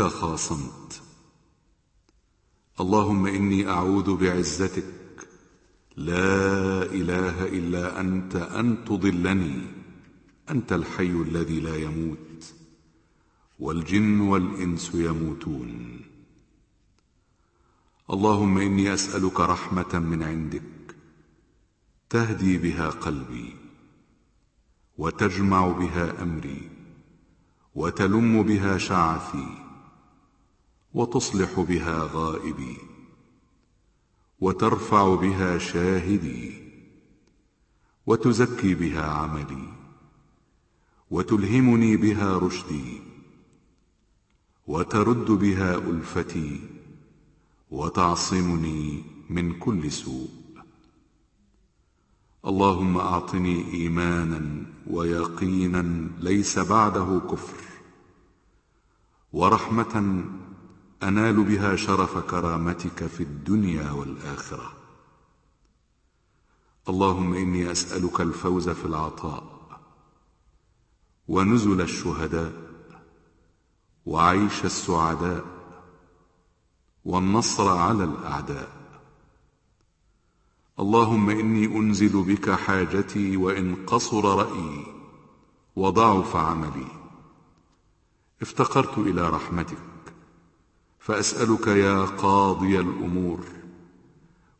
بك خاصمت. اللهم إني أعوذ بعزتك. لا إله إلا أنت أن تضلني. أنت الحي الذي لا يموت. والجن والإنس يموتون. اللهم إني أسألك رحمة من عندك. تهدي بها قلبي. وتجمع بها أمري. وتلم بها شعثي. وتصلح بها غائبي وترفع بها شاهدي وتزكي بها عملي وتلهمني بها رشدي وترد بها ألفتي وتعصمني من كل سوء. اللهم أعطني إيمانا ويقينا ليس بعده كفر ورحمة أنال بها شرف كرامتك في الدنيا والآخرة. اللهم إني أسألك الفوز في العطاء ونزل الشهداء وعيش السعداء والنصر على الأعداء. اللهم إني أنزل بك حاجتي وإن قصر رأيي وضعف عملي. افتقرت إلى رحمتك. فأسألك يا قاضي الأمور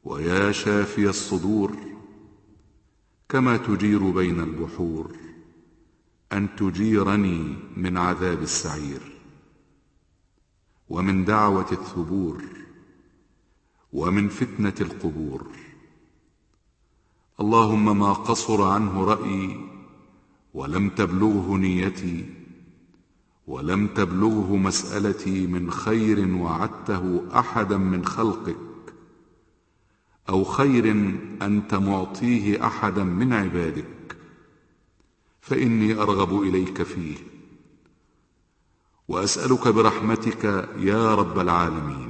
ويا شافي الصدور كما تجير بين البحور أن تجيرني من عذاب السعير ومن دعوة الثبور ومن فتنة القبور اللهم ما قصر عنه رأيي ولم تبلغه نيتي ولم تبلغه مسألتي من خير وعدته أحدا من خلقك أو خير أنت معطيه أحدا من عبادك فإني أرغب إليك فيه. وأسألك برحمتك يا رب العالمين.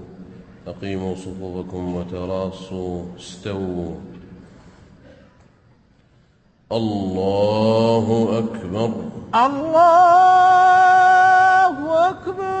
أقيموا صفوفكم وتراصوا استووا. الله أكبر. الله أكبر.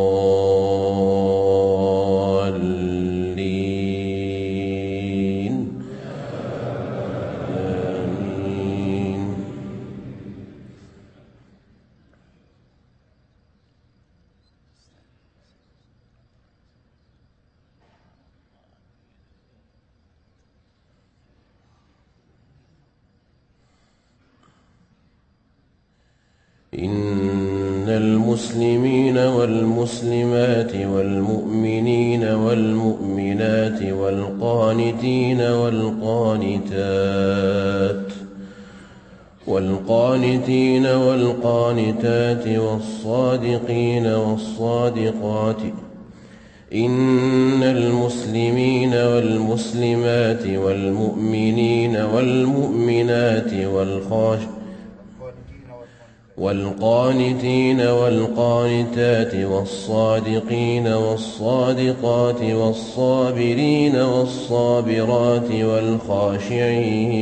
والقانتين والقانتات والصادقين والصادقات إن المسلمين والمسلمات والمؤمنين والمؤمنات والخاشعين والقانتين والقانتات والصادقين والصادقات والصابرين والصابرات والخاشعين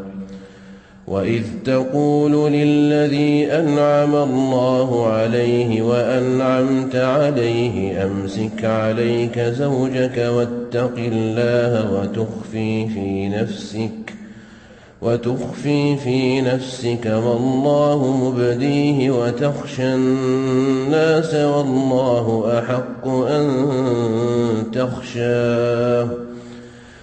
وإذ تقول للذي أنعم الله عليه وأنعمت عليه أمسك عليك زوجك واتق الله وتخفي في نفسك وتخفي في نفسك ما الله مبديه وتخشى الناس والله أحق أن تخشاه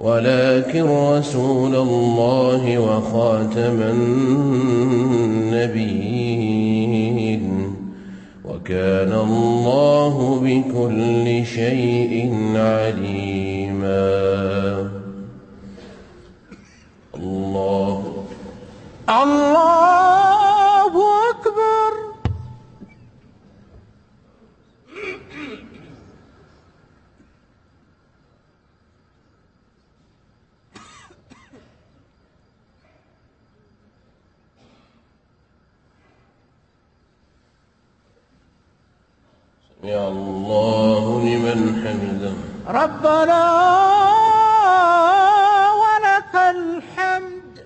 ولكن رسول الله وخاتم النبيين وكان الله بكل شيء عليما. الله. الله أكبر يا الله لمن حمده. ربنا ولك الحمد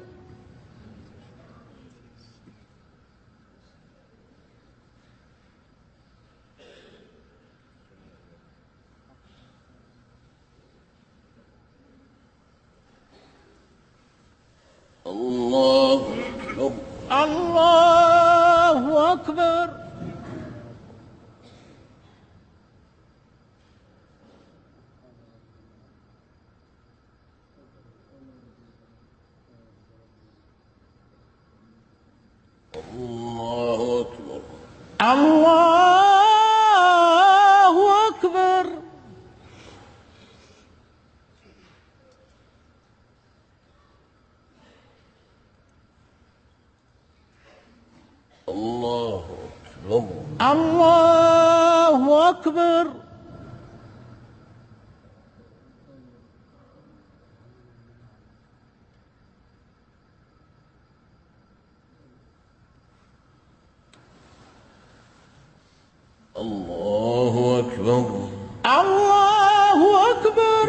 الله أكبر الله أكبر الله أكبر أكبر الله أكبر الله أكبر الله أكبر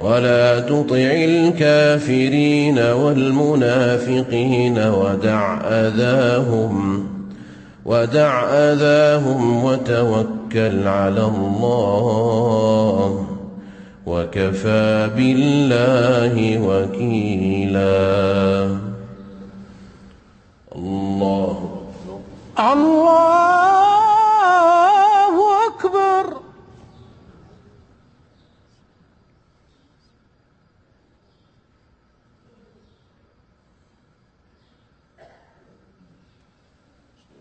ولا تطع الكافرين والمنافقين ودع أذاهم ودع أذاهم وتوكل على الله وكفى بالله وكيلا. الله الله أكبر.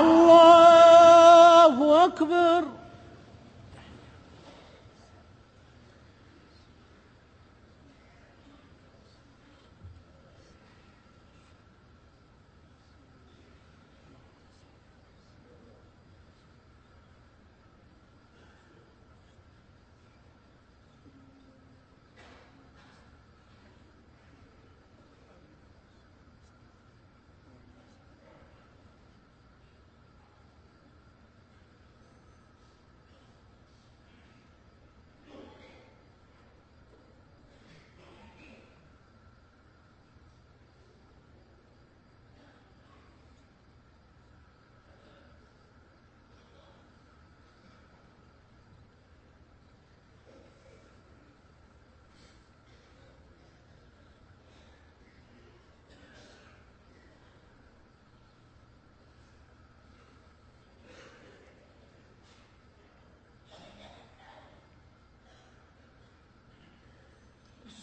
الله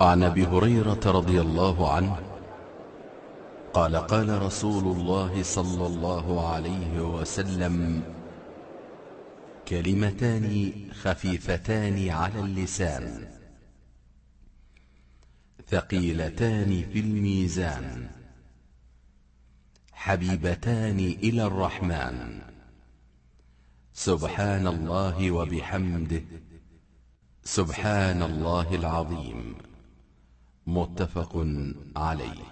عن أبي هريرة رضي الله عنه قال قال رسول الله صلى الله عليه وسلم كلمتان خفيفتان على اللسان ثقيلتان في الميزان حبيبتان إلى الرحمن. سبحان الله وبحمده سبحان الله العظيم. متفق عليه.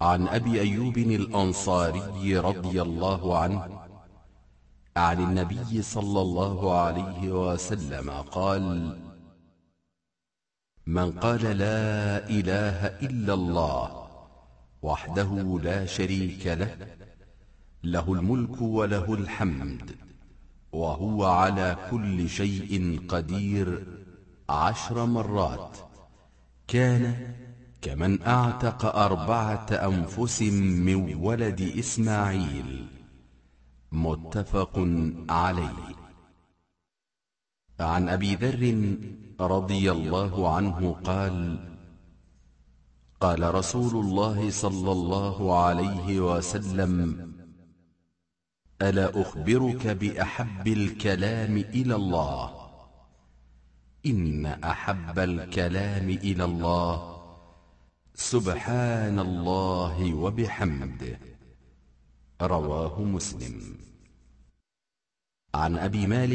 عن أبي أيوب الأنصاري رضي الله عنه عن النبي صلى الله عليه وسلم قال من قال لا إله إلا الله وحده لا شريك له له الملك وله الحمد وهو على كل شيء قدير عشر مرات كان كمن أعتق أربعة أنفس من ولد إسماعيل. متفق عليه. عن أبي ذر رضي الله عنه قال قال رسول الله صلى الله عليه وسلم ألا أخبرك بأحب الكلام إلى الله؟ إن أحب الكلام إلى الله. سبحان الله وبحمده. رواه مسلم. عن أبي مالك